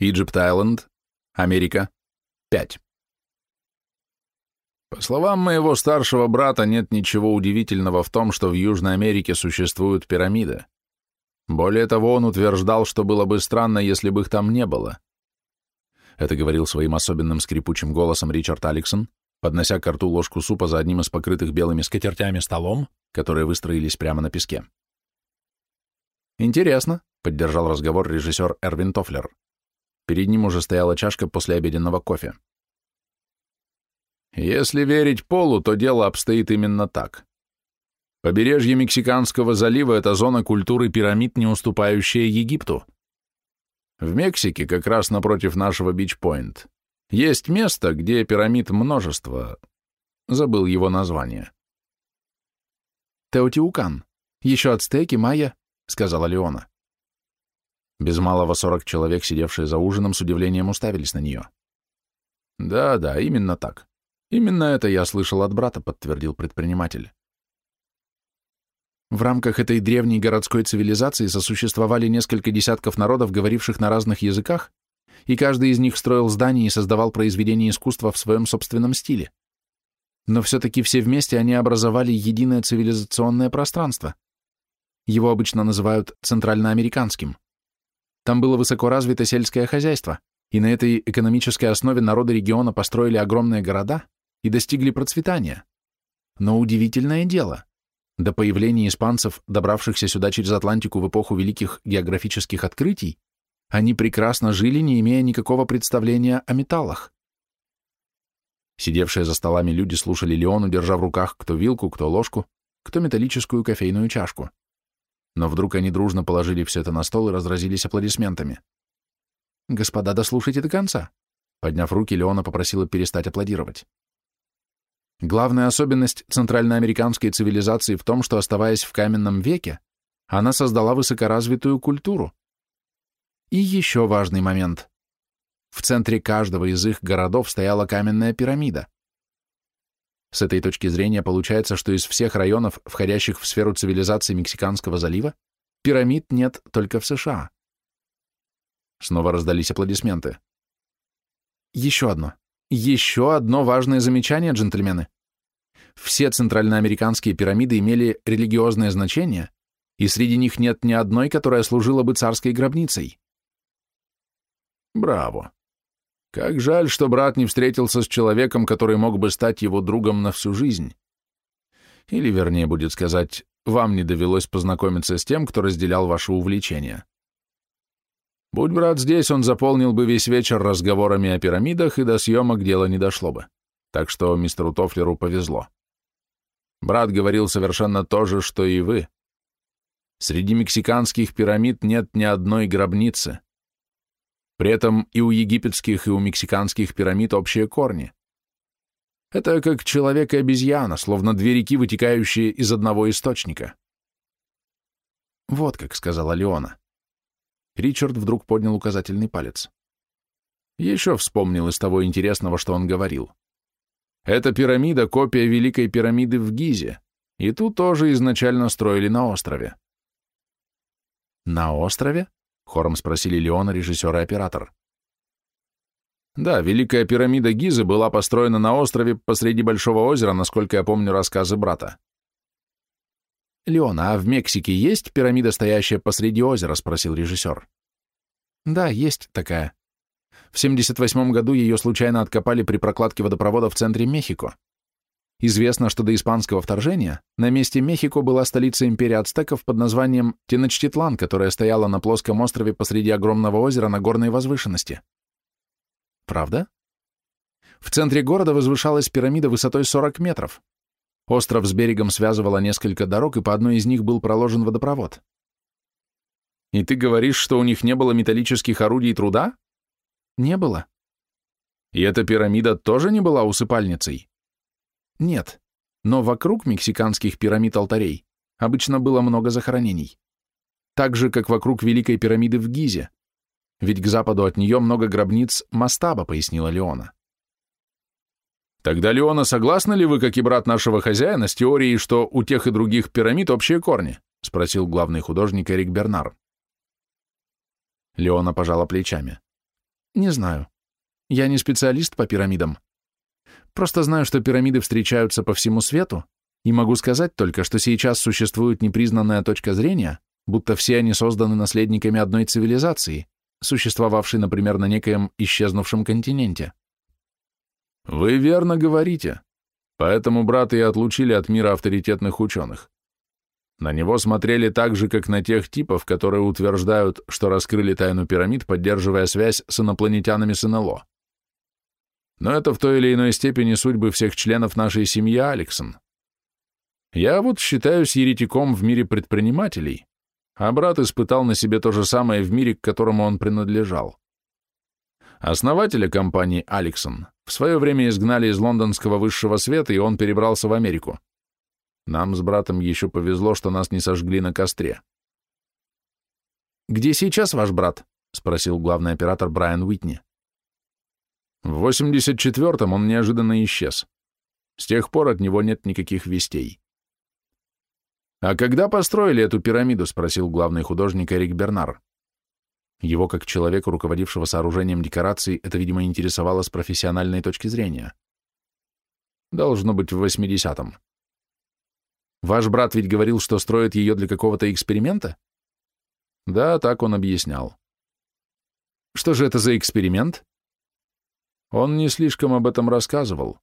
Иджипт-Айленд, Америка, 5. По словам моего старшего брата, нет ничего удивительного в том, что в Южной Америке существуют пирамиды. Более того, он утверждал, что было бы странно, если бы их там не было. Это говорил своим особенным скрипучим голосом Ричард Алексон, поднося к рту ложку супа за одним из покрытых белыми скатертями столом, которые выстроились прямо на песке. «Интересно», — поддержал разговор режиссер Эрвин Тофлер. Перед ним уже стояла чашка после обеденного кофе. Если верить Полу, то дело обстоит именно так. Побережье Мексиканского залива – это зона культуры пирамид, не уступающая Египту. В Мексике, как раз напротив нашего Бич-Пойнт, есть место, где пирамид множество. Забыл его название. Теотиукан. Еще ацтеки, майя, сказала Леона. Без малого сорок человек, сидевшие за ужином, с удивлением уставились на нее. Да-да, именно так. Именно это я слышал от брата, подтвердил предприниматель. В рамках этой древней городской цивилизации сосуществовали несколько десятков народов, говоривших на разных языках, и каждый из них строил здания и создавал произведения искусства в своем собственном стиле. Но все-таки все вместе они образовали единое цивилизационное пространство. Его обычно называют центральноамериканским. Там было высоко сельское хозяйство, и на этой экономической основе народы региона построили огромные города, и достигли процветания. Но удивительное дело, до появления испанцев, добравшихся сюда через Атлантику в эпоху великих географических открытий, они прекрасно жили, не имея никакого представления о металлах. Сидевшие за столами люди слушали Леону, держа в руках кто вилку, кто ложку, кто металлическую кофейную чашку. Но вдруг они дружно положили все это на стол и разразились аплодисментами. «Господа, дослушайте до конца», Подняв руки, Леона попросила перестать аплодировать. Главная особенность центральноамериканской цивилизации в том, что, оставаясь в каменном веке, она создала высокоразвитую культуру. И еще важный момент. В центре каждого из их городов стояла каменная пирамида. С этой точки зрения получается, что из всех районов, входящих в сферу цивилизации Мексиканского залива, пирамид нет только в США. Снова раздались аплодисменты. Еще одно. Еще одно важное замечание, джентльмены. Все центральноамериканские пирамиды имели религиозное значение, и среди них нет ни одной, которая служила бы царской гробницей. Браво. Как жаль, что брат не встретился с человеком, который мог бы стать его другом на всю жизнь. Или, вернее, будет сказать, вам не довелось познакомиться с тем, кто разделял ваши увлечения. Будь брат здесь, он заполнил бы весь вечер разговорами о пирамидах, и до съемок дело не дошло бы. Так что мистеру Тофлеру повезло. Брат говорил совершенно то же, что и вы. Среди мексиканских пирамид нет ни одной гробницы. При этом и у египетских, и у мексиканских пирамид общие корни. Это как человек и обезьяна, словно две реки, вытекающие из одного источника. Вот как сказала Леона. Ричард вдруг поднял указательный палец. Еще вспомнил из того интересного, что он говорил. Эта пирамида — копия Великой пирамиды в Гизе, и ту тоже изначально строили на острове. «На острове?» — хором спросили Леона, режиссер и оператор. Да, Великая пирамида Гизы была построена на острове посреди Большого озера, насколько я помню рассказы брата. «Леона, а в Мексике есть пирамида, стоящая посреди озера?» — спросил режиссер. «Да, есть такая. В 78 году ее случайно откопали при прокладке водопровода в центре Мехико. Известно, что до испанского вторжения на месте Мехико была столица империи ацтеков под названием Теночтитлан, которая стояла на плоском острове посреди огромного озера на горной возвышенности. Правда? В центре города возвышалась пирамида высотой 40 метров, Остров с берегом связывало несколько дорог, и по одной из них был проложен водопровод. И ты говоришь, что у них не было металлических орудий труда? Не было. И эта пирамида тоже не была усыпальницей? Нет. Но вокруг мексиканских пирамид-алтарей обычно было много захоронений. Так же, как вокруг Великой пирамиды в Гизе. Ведь к западу от нее много гробниц Мастаба, пояснила Леона. Тогда, Леона, согласны ли вы, как и брат нашего хозяина, с теорией, что у тех и других пирамид общие корни? Спросил главный художник Эрик Бернар. Леона пожала плечами. Не знаю. Я не специалист по пирамидам. Просто знаю, что пирамиды встречаются по всему свету, и могу сказать только, что сейчас существует непризнанная точка зрения, будто все они созданы наследниками одной цивилизации, существовавшей, например, на некоем исчезнувшем континенте. Вы верно говорите. Поэтому брата и отлучили от мира авторитетных ученых. На него смотрели так же, как на тех типов, которые утверждают, что раскрыли тайну пирамид, поддерживая связь с инопланетянами с НЛО. Но это в той или иной степени судьбы всех членов нашей семьи Алексон. Я вот считаюсь еретиком в мире предпринимателей, а брат испытал на себе то же самое в мире, к которому он принадлежал. Основателя компании Алексон в свое время изгнали из лондонского высшего света, и он перебрался в Америку. Нам с братом еще повезло, что нас не сожгли на костре. «Где сейчас ваш брат?» — спросил главный оператор Брайан Уитни. В 84-м он неожиданно исчез. С тех пор от него нет никаких вестей. «А когда построили эту пирамиду?» — спросил главный художник Эрик Бернар. Его, как человека, руководившего сооружением декораций, это, видимо, интересовало с профессиональной точки зрения. Должно быть в 80-м. Ваш брат ведь говорил, что строит ее для какого-то эксперимента? Да, так он объяснял. Что же это за эксперимент? Он не слишком об этом рассказывал.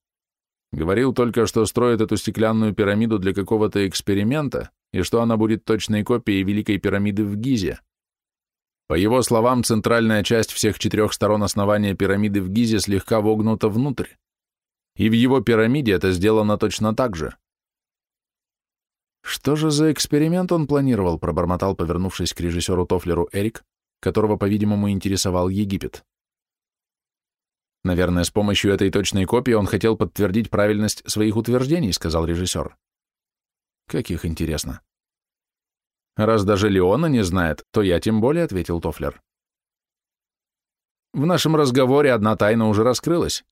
Говорил только, что строит эту стеклянную пирамиду для какого-то эксперимента и что она будет точной копией Великой пирамиды в Гизе. По его словам, центральная часть всех четырех сторон основания пирамиды в Гизе слегка вогнута внутрь. И в его пирамиде это сделано точно так же. «Что же за эксперимент он планировал?» — пробормотал, повернувшись к режиссеру Тофлеру Эрик, которого, по-видимому, интересовал Египет. «Наверное, с помощью этой точной копии он хотел подтвердить правильность своих утверждений», — сказал режиссер. «Каких интересно?» «Раз даже Леона не знает, то я тем более», — ответил Тофлер. «В нашем разговоре одна тайна уже раскрылась.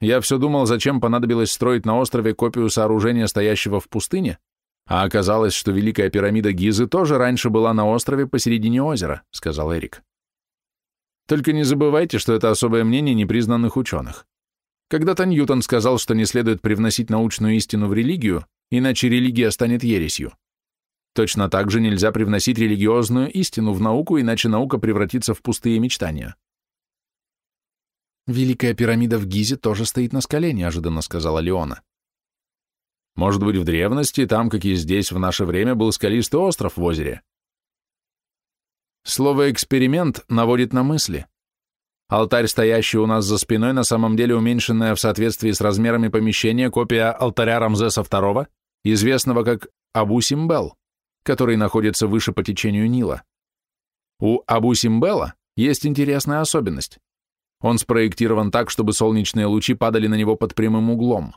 Я все думал, зачем понадобилось строить на острове копию сооружения, стоящего в пустыне, а оказалось, что Великая пирамида Гизы тоже раньше была на острове посередине озера», — сказал Эрик. Только не забывайте, что это особое мнение непризнанных ученых. Когда-то Ньютон сказал, что не следует привносить научную истину в религию, иначе религия станет ересью. Точно так же нельзя привносить религиозную истину в науку, иначе наука превратится в пустые мечтания. «Великая пирамида в Гизе тоже стоит на скале», — неожиданно сказала Леона. «Может быть, в древности, там, как и здесь, в наше время, был скалистый остров в озере. Слово «эксперимент» наводит на мысли. Алтарь, стоящий у нас за спиной, на самом деле уменьшенная в соответствии с размерами помещения копия алтаря Рамзеса II, известного как Абу Симбел, который находится выше по течению Нила. У Абу Симбела есть интересная особенность. Он спроектирован так, чтобы солнечные лучи падали на него под прямым углом.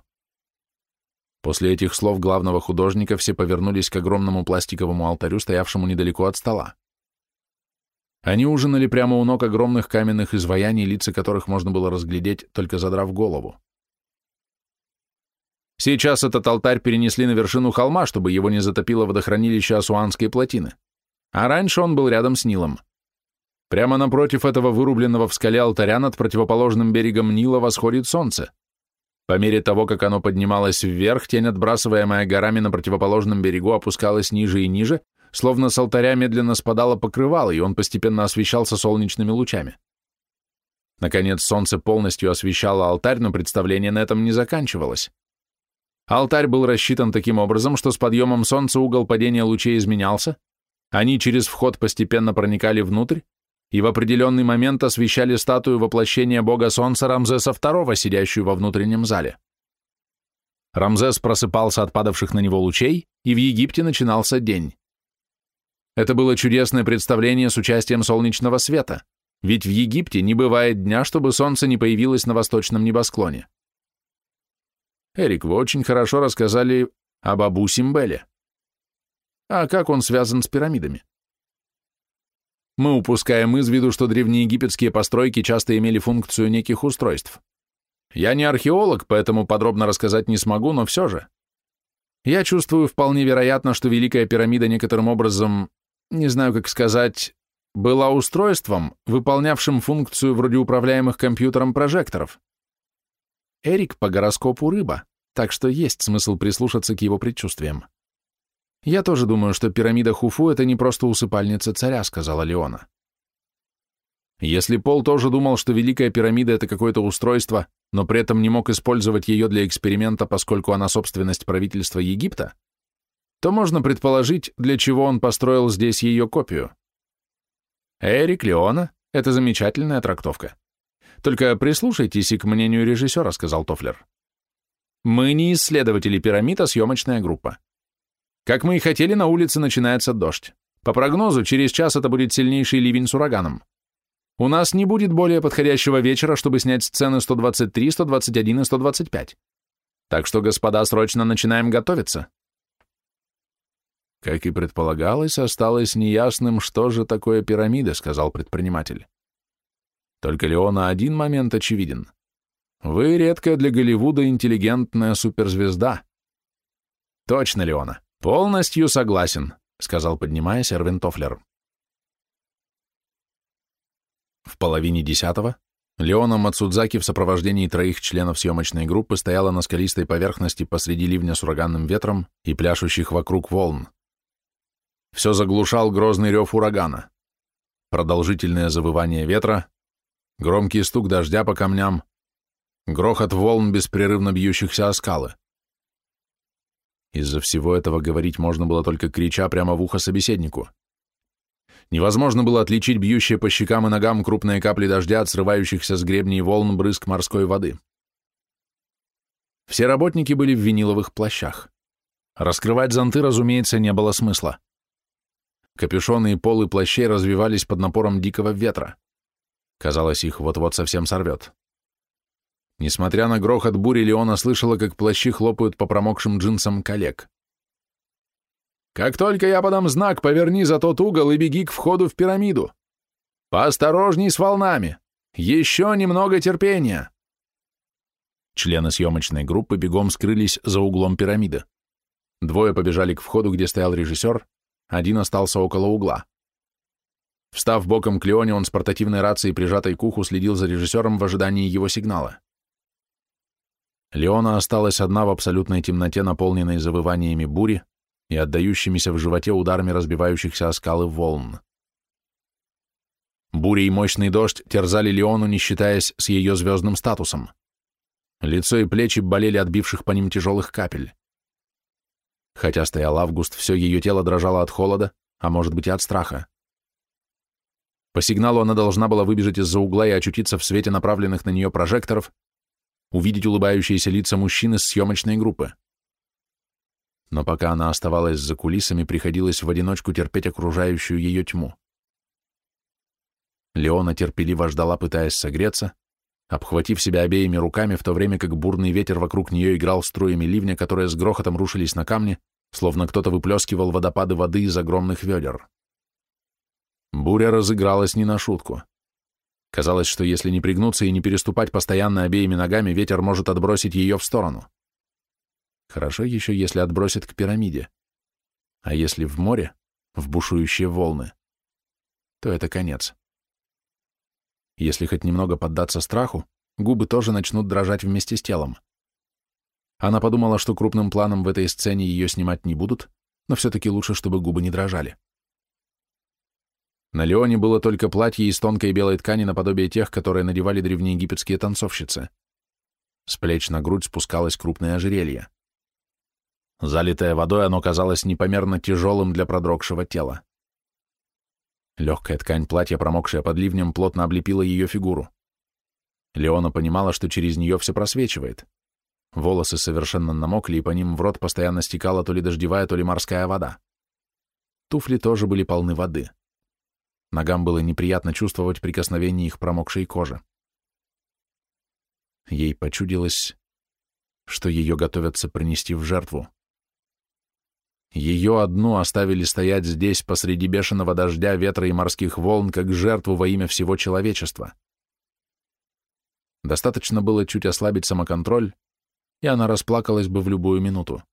После этих слов главного художника все повернулись к огромному пластиковому алтарю, стоявшему недалеко от стола. Они ужинали прямо у ног огромных каменных изваяний, лица которых можно было разглядеть, только задрав голову. Сейчас этот алтарь перенесли на вершину холма, чтобы его не затопило водохранилище Асуанской плотины. А раньше он был рядом с Нилом. Прямо напротив этого вырубленного в скале алтаря над противоположным берегом Нила восходит солнце. По мере того, как оно поднималось вверх, тень, отбрасываемая горами на противоположном берегу, опускалась ниже и ниже, Словно с алтаря медленно спадало покрывало, и он постепенно освещался солнечными лучами. Наконец солнце полностью освещало алтарь, но представление на этом не заканчивалось. Алтарь был рассчитан таким образом, что с подъемом солнца угол падения лучей изменялся, они через вход постепенно проникали внутрь и в определенный момент освещали статую воплощения бога солнца Рамзеса II, сидящую во внутреннем зале. Рамзес просыпался от падавших на него лучей, и в Египте начинался день. Это было чудесное представление с участием солнечного света, ведь в Египте не бывает дня, чтобы солнце не появилось на восточном небосклоне. Эрик, вы очень хорошо рассказали об Абу Симбеле. А как он связан с пирамидами? Мы упускаем из виду, что древнеегипетские постройки часто имели функцию неких устройств. Я не археолог, поэтому подробно рассказать не смогу, но все же. Я чувствую вполне вероятно, что Великая пирамида некоторым образом не знаю, как сказать, была устройством, выполнявшим функцию вроде управляемых компьютером прожекторов. Эрик по гороскопу рыба, так что есть смысл прислушаться к его предчувствиям. «Я тоже думаю, что пирамида Хуфу — это не просто усыпальница царя», — сказала Леона. Если Пол тоже думал, что Великая пирамида — это какое-то устройство, но при этом не мог использовать ее для эксперимента, поскольку она собственность правительства Египта, то можно предположить, для чего он построил здесь ее копию. Эрик Леона — это замечательная трактовка. Только прислушайтесь и к мнению режиссера, сказал Тофлер. Мы не исследователи пирамид, а съемочная группа. Как мы и хотели, на улице начинается дождь. По прогнозу, через час это будет сильнейший ливень с ураганом. У нас не будет более подходящего вечера, чтобы снять сцены 123, 121 и 125. Так что, господа, срочно начинаем готовиться. Как и предполагалось, осталось неясным, что же такое пирамида, сказал предприниматель. Только Леона один момент очевиден. Вы редкая для Голливуда интеллигентная суперзвезда. Точно, Леона. Полностью согласен, сказал, поднимаясь, Эрвин Тофлер. В половине десятого Леона Мацудзаки в сопровождении троих членов съемочной группы стояла на скалистой поверхности посреди ливня с ураганным ветром и пляшущих вокруг волн. Все заглушал грозный рев урагана, продолжительное завывание ветра, громкий стук дождя по камням, грохот волн, беспрерывно бьющихся о скалы. Из-за всего этого говорить можно было только крича прямо в ухо собеседнику. Невозможно было отличить бьющие по щекам и ногам крупные капли дождя от срывающихся с гребней волн брызг морской воды. Все работники были в виниловых плащах. Раскрывать зонты, разумеется, не было смысла. Капюшоны и полы плащей развивались под напором дикого ветра. Казалось, их вот-вот совсем сорвет. Несмотря на грохот бури, Леона слышала, как плащи хлопают по промокшим джинсам коллег. Как только я подам знак, поверни за тот угол и беги к входу в пирамиду. Поосторожней с волнами. Еще немного терпения. Члены съемочной группы бегом скрылись за углом пирамиды. Двое побежали к входу, где стоял режиссер, один остался около угла. Встав боком к Леоне, он с портативной рацией, прижатой к уху, следил за режиссером в ожидании его сигнала. Леона осталась одна в абсолютной темноте, наполненной завываниями бури, и отдающимися в животе ударами разбивающихся о скалы волн. Буря и мощный дождь терзали Леону, не считаясь с ее звездным статусом. Лицо и плечи болели от бивших по ним тяжелых капель. Хотя стоял август, все ее тело дрожало от холода, а может быть и от страха. По сигналу она должна была выбежать из-за угла и очутиться в свете направленных на нее прожекторов, увидеть улыбающиеся лица мужчин из съемочной группы но пока она оставалась за кулисами, приходилось в одиночку терпеть окружающую ее тьму. Леона терпеливо ждала, пытаясь согреться, обхватив себя обеими руками, в то время как бурный ветер вокруг нее играл струями ливня, которые с грохотом рушились на камни, словно кто-то выплескивал водопады воды из огромных ведер. Буря разыгралась не на шутку. Казалось, что если не пригнуться и не переступать постоянно обеими ногами, ветер может отбросить ее в сторону. Хорошо еще, если отбросит к пирамиде. А если в море, в бушующие волны, то это конец. Если хоть немного поддаться страху, губы тоже начнут дрожать вместе с телом. Она подумала, что крупным планом в этой сцене ее снимать не будут, но все-таки лучше, чтобы губы не дрожали. На Леоне было только платье из тонкой белой ткани наподобие тех, которые надевали древнеегипетские танцовщицы. С плеч на грудь спускалось крупное ожерелье. Залитое водой, оно казалось непомерно тяжелым для продрогшего тела. Легкая ткань платья, промокшая под ливнем, плотно облепила ее фигуру. Леона понимала, что через нее все просвечивает. Волосы совершенно намокли, и по ним в рот постоянно стекала то ли дождевая, то ли морская вода. Туфли тоже были полны воды. Ногам было неприятно чувствовать прикосновение их промокшей кожи. Ей почудилось, что ее готовятся принести в жертву. Ее одну оставили стоять здесь посреди бешеного дождя, ветра и морских волн, как жертву во имя всего человечества. Достаточно было чуть ослабить самоконтроль, и она расплакалась бы в любую минуту.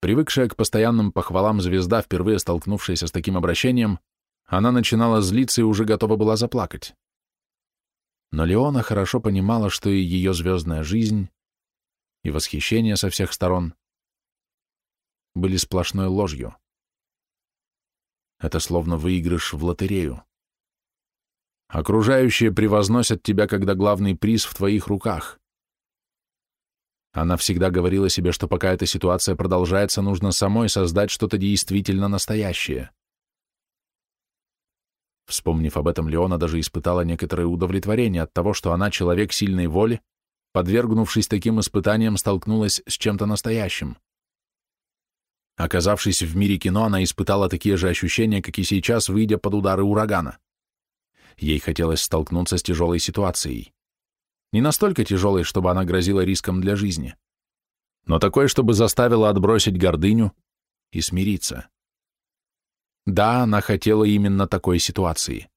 Привыкшая к постоянным похвалам звезда, впервые столкнувшаяся с таким обращением, она начинала злиться и уже готова была заплакать. Но Леона хорошо понимала, что и ее звездная жизнь, и восхищение со всех сторон были сплошной ложью. Это словно выигрыш в лотерею. Окружающие превозносят тебя, когда главный приз в твоих руках. Она всегда говорила себе, что пока эта ситуация продолжается, нужно самой создать что-то действительно настоящее. Вспомнив об этом, Леона даже испытала некоторое удовлетворение от того, что она, человек сильной воли, подвергнувшись таким испытаниям, столкнулась с чем-то настоящим. Оказавшись в мире кино, она испытала такие же ощущения, как и сейчас, выйдя под удары урагана. Ей хотелось столкнуться с тяжелой ситуацией. Не настолько тяжелой, чтобы она грозила риском для жизни, но такой, чтобы заставила отбросить гордыню и смириться. Да, она хотела именно такой ситуации.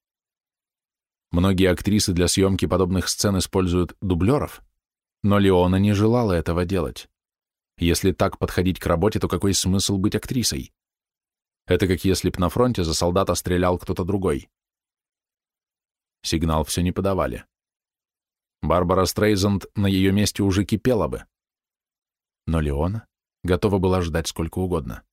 Многие актрисы для съемки подобных сцен используют дублеров, но Леона не желала этого делать. Если так подходить к работе, то какой смысл быть актрисой? Это как если б на фронте за солдата стрелял кто-то другой. Сигнал все не подавали. Барбара Стрейзанд на ее месте уже кипела бы. Но Леона готова была ждать сколько угодно.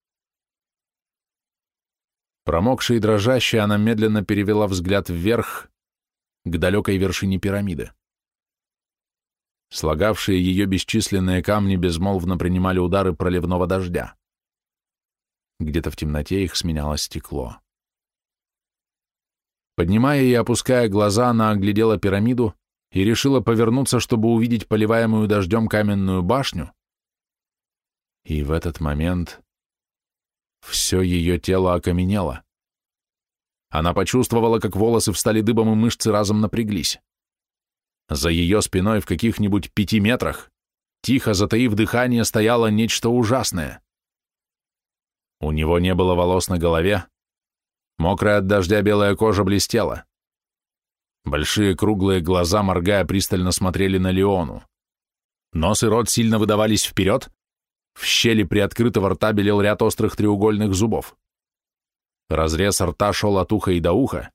Промокшая и дрожащая, она медленно перевела взгляд вверх, к далекой вершине пирамиды. Слагавшие ее бесчисленные камни безмолвно принимали удары проливного дождя. Где-то в темноте их сменяло стекло. Поднимая и опуская глаза, она оглядела пирамиду и решила повернуться, чтобы увидеть поливаемую дождем каменную башню. И в этот момент все ее тело окаменело. Она почувствовала, как волосы встали дыбом и мышцы разом напряглись. За ее спиной в каких-нибудь пяти метрах, тихо затаив дыхание, стояло нечто ужасное. У него не было волос на голове, мокрая от дождя белая кожа блестела. Большие круглые глаза, моргая, пристально смотрели на Леону. Нос и рот сильно выдавались вперед, в щели приоткрытого рта белел ряд острых треугольных зубов. Разрез рта шел от уха и до уха,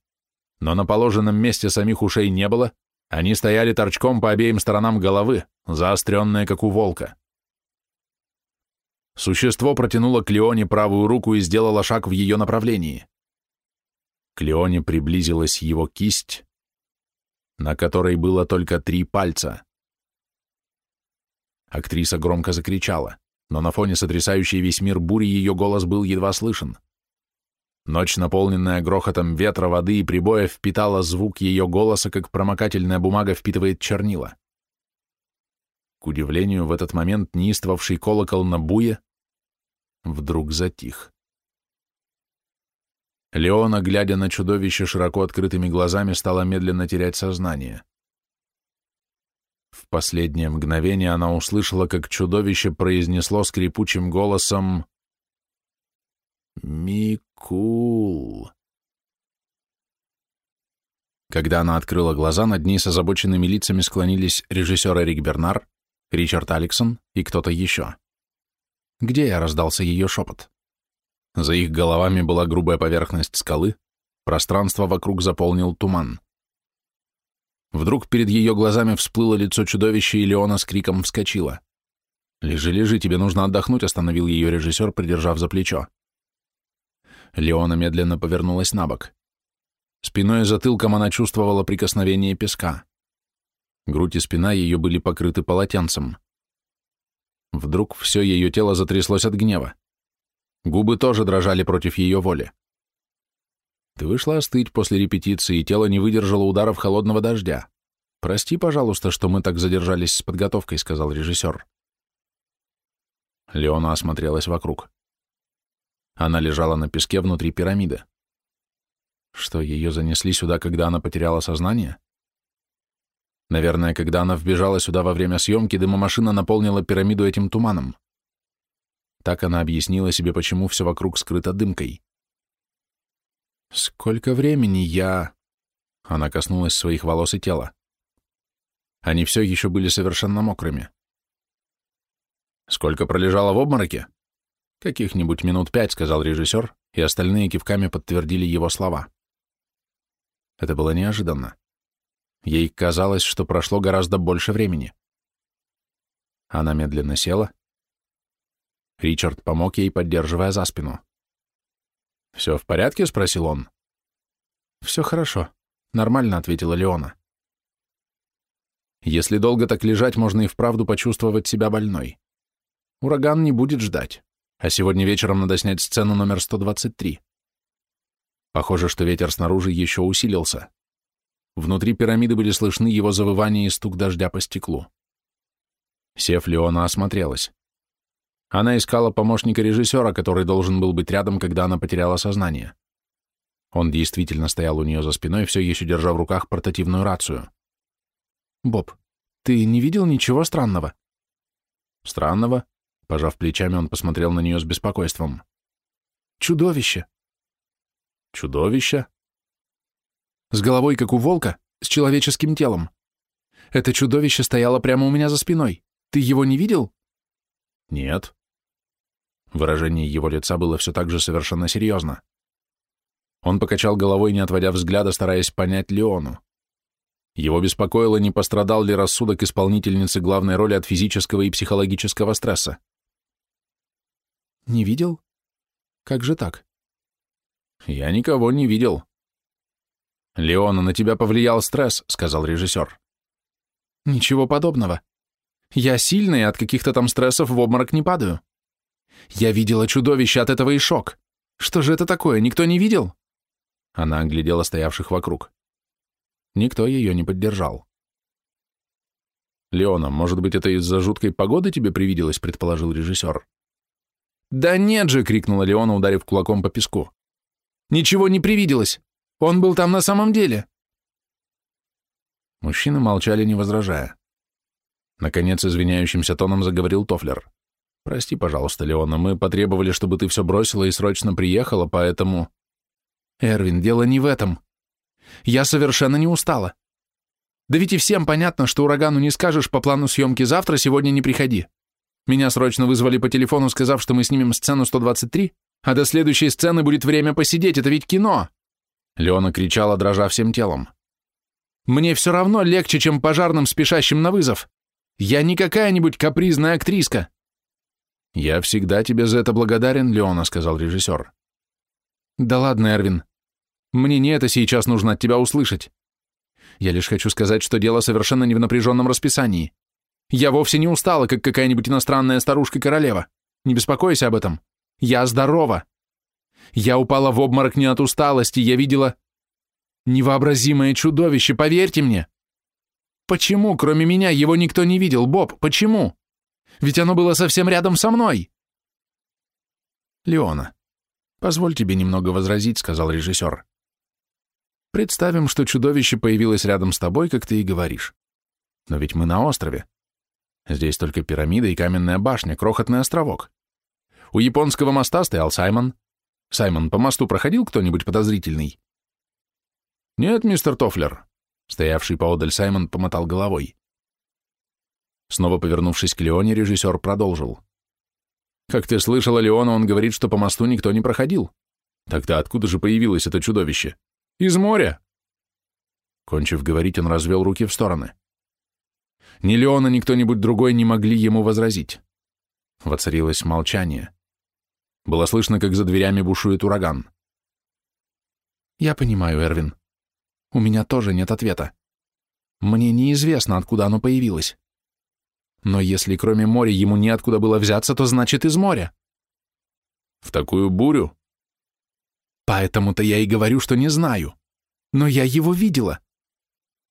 но на положенном месте самих ушей не было, они стояли торчком по обеим сторонам головы, заостренные, как у волка. Существо протянуло к Леоне правую руку и сделало шаг в ее направлении. К Леоне приблизилась его кисть, на которой было только три пальца. Актриса громко закричала, но на фоне сотрясающей весь мир бури ее голос был едва слышен. Ночь, наполненная грохотом ветра, воды и прибоя, впитала звук ее голоса, как промокательная бумага впитывает чернила. К удивлению, в этот момент неистовавший колокол на буе вдруг затих. Леона, глядя на чудовище широко открытыми глазами, стала медленно терять сознание. В последнее мгновение она услышала, как чудовище произнесло скрипучим голосом «Микул». Когда она открыла глаза, над ней с озабоченными лицами склонились режиссер Эрик Бернар, Ричард Алексон и кто-то еще. «Где я?» — раздался ее шепот. За их головами была грубая поверхность скалы, пространство вокруг заполнил туман. Вдруг перед ее глазами всплыло лицо чудовища, и Леона с криком вскочила. «Лежи, лежи, тебе нужно отдохнуть», — остановил ее режиссер, придержав за плечо. Леона медленно повернулась на бок. Спиной и затылком она чувствовала прикосновение песка. Грудь и спина ее были покрыты полотенцем. Вдруг все ее тело затряслось от гнева. Губы тоже дрожали против ее воли. Ты вышла остыть после репетиции, и тело не выдержало ударов холодного дождя. Прости, пожалуйста, что мы так задержались с подготовкой, сказал режиссер. Леона осмотрелась вокруг. Она лежала на песке внутри пирамиды. Что, ее занесли сюда, когда она потеряла сознание? Наверное, когда она вбежала сюда во время съемки, дымомашина наполнила пирамиду этим туманом. Так она объяснила себе, почему все вокруг скрыто дымкой. «Сколько времени я...» Она коснулась своих волос и тела. Они все еще были совершенно мокрыми. «Сколько пролежала в обмороке?» «Каких-нибудь минут пять», — сказал режиссер, и остальные кивками подтвердили его слова. Это было неожиданно. Ей казалось, что прошло гораздо больше времени. Она медленно села. Ричард помог ей, поддерживая за спину. «Все в порядке?» — спросил он. «Все хорошо. Нормально», — ответила Леона. Если долго так лежать, можно и вправду почувствовать себя больной. Ураган не будет ждать, а сегодня вечером надо снять сцену номер 123. Похоже, что ветер снаружи еще усилился. Внутри пирамиды были слышны его завывания и стук дождя по стеклу. Сев, Леона осмотрелась. Она искала помощника режиссера, который должен был быть рядом, когда она потеряла сознание. Он действительно стоял у нее за спиной, все еще держа в руках портативную рацию. «Боб, ты не видел ничего странного?» «Странного?» Пожав плечами, он посмотрел на нее с беспокойством. «Чудовище!» «Чудовище?» «С головой, как у волка, с человеческим телом. Это чудовище стояло прямо у меня за спиной. Ты его не видел?» «Нет». Выражение его лица было все так же совершенно серьезно. Он покачал головой, не отводя взгляда, стараясь понять Леону. Его беспокоило, не пострадал ли рассудок исполнительницы главной роли от физического и психологического стресса. «Не видел? Как же так?» «Я никого не видел». «Леона, на тебя повлиял стресс», — сказал режиссер. «Ничего подобного. Я сильный, от каких-то там стрессов в обморок не падаю. Я видела чудовище от этого и шок. Что же это такое, никто не видел?» Она оглядела стоявших вокруг. Никто ее не поддержал. «Леона, может быть, это из-за жуткой погоды тебе привиделось?» — предположил режиссер. «Да нет же!» — крикнула Леона, ударив кулаком по песку. «Ничего не привиделось! Он был там на самом деле!» Мужчины молчали, не возражая. Наконец, извиняющимся тоном заговорил Тофлер. «Прости, пожалуйста, Леона, мы потребовали, чтобы ты все бросила и срочно приехала, поэтому...» «Эрвин, дело не в этом. Я совершенно не устала. Да ведь и всем понятно, что урагану не скажешь по плану съемки завтра, сегодня не приходи. Меня срочно вызвали по телефону, сказав, что мы снимем сцену 123, а до следующей сцены будет время посидеть, это ведь кино!» Леона кричала, дрожа всем телом. «Мне все равно легче, чем пожарным, спешащим на вызов. Я не какая-нибудь капризная актриска». «Я всегда тебе за это благодарен, Леона», — сказал режиссер. «Да ладно, Эрвин. Мне не это сейчас нужно от тебя услышать. Я лишь хочу сказать, что дело совершенно не в напряженном расписании. Я вовсе не устала, как какая-нибудь иностранная старушка-королева. Не беспокойся об этом. Я здорова. Я упала в обморок не от усталости, я видела невообразимое чудовище, поверьте мне. Почему, кроме меня, его никто не видел, Боб? Почему? Ведь оно было совсем рядом со мной. Леона, позволь тебе немного возразить, сказал режиссер. Представим, что чудовище появилось рядом с тобой, как ты и говоришь. Но ведь мы на острове. Здесь только пирамида и каменная башня, крохотный островок. У японского моста стоял Саймон. Саймон, по мосту проходил кто-нибудь подозрительный? Нет, мистер Тофлер. Стоявший поодаль Саймон помотал головой. Снова повернувшись к Леоне, режиссер продолжил. Как ты слышала, Леона, он говорит, что по мосту никто не проходил. Тогда откуда же появилось это чудовище? Из моря!» Кончив говорить, он развел руки в стороны. Ни Леона, ни кто-нибудь другой не могли ему возразить. Воцарилось молчание. Было слышно, как за дверями бушует ураган. «Я понимаю, Эрвин. У меня тоже нет ответа. Мне неизвестно, откуда оно появилось. Но если кроме моря ему неоткуда было взяться, то значит из моря». «В такую бурю?» Поэтому-то я и говорю, что не знаю. Но я его видела.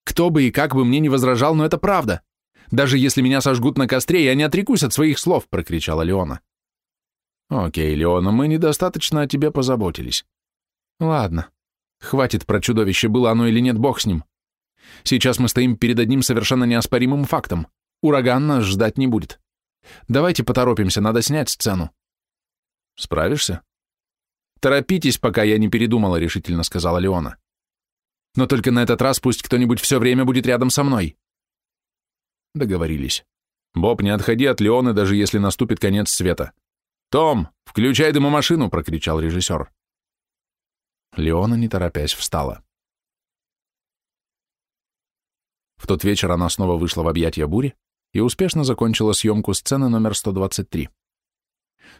Кто бы и как бы мне не возражал, но это правда. Даже если меня сожгут на костре, я не отрекусь от своих слов, прокричала Леона. Окей, Леона, мы недостаточно о тебе позаботились. Ладно. Хватит про чудовище, было оно или нет, бог с ним. Сейчас мы стоим перед одним совершенно неоспоримым фактом. Ураган нас ждать не будет. Давайте поторопимся, надо снять сцену. Справишься? «Торопитесь, пока я не передумала», — решительно сказала Леона. «Но только на этот раз пусть кто-нибудь все время будет рядом со мной». Договорились. «Боб, не отходи от Леоны, даже если наступит конец света». «Том, включай дымомашину!» — прокричал режиссер. Леона, не торопясь, встала. В тот вечер она снова вышла в объятия бури и успешно закончила съемку сцены номер 123.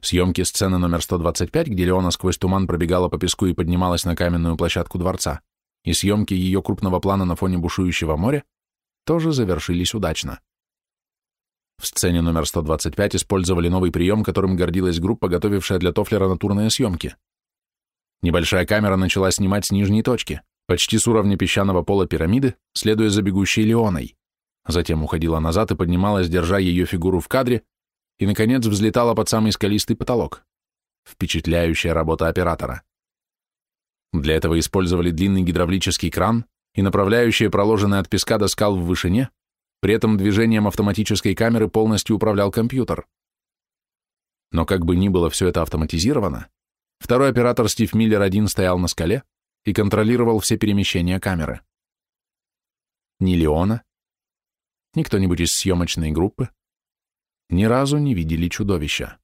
Съемки сцены номер 125, где Леона сквозь туман пробегала по песку и поднималась на каменную площадку дворца, и съемки ее крупного плана на фоне бушующего моря тоже завершились удачно. В сцене номер 125 использовали новый прием, которым гордилась группа, готовившая для Тофлера натурные съемки. Небольшая камера начала снимать с нижней точки, почти с уровня песчаного пола пирамиды, следуя за бегущей Леоной. Затем уходила назад и поднималась, держа ее фигуру в кадре, и, наконец, взлетала под самый скалистый потолок. Впечатляющая работа оператора. Для этого использовали длинный гидравлический кран и направляющие, проложенные от песка до скал в вышине, при этом движением автоматической камеры полностью управлял компьютер. Но как бы ни было все это автоматизировано, второй оператор Стив Миллер один стоял на скале и контролировал все перемещения камеры. Ни Леона, ни кто-нибудь из съемочной группы ни разу не видели чудовища.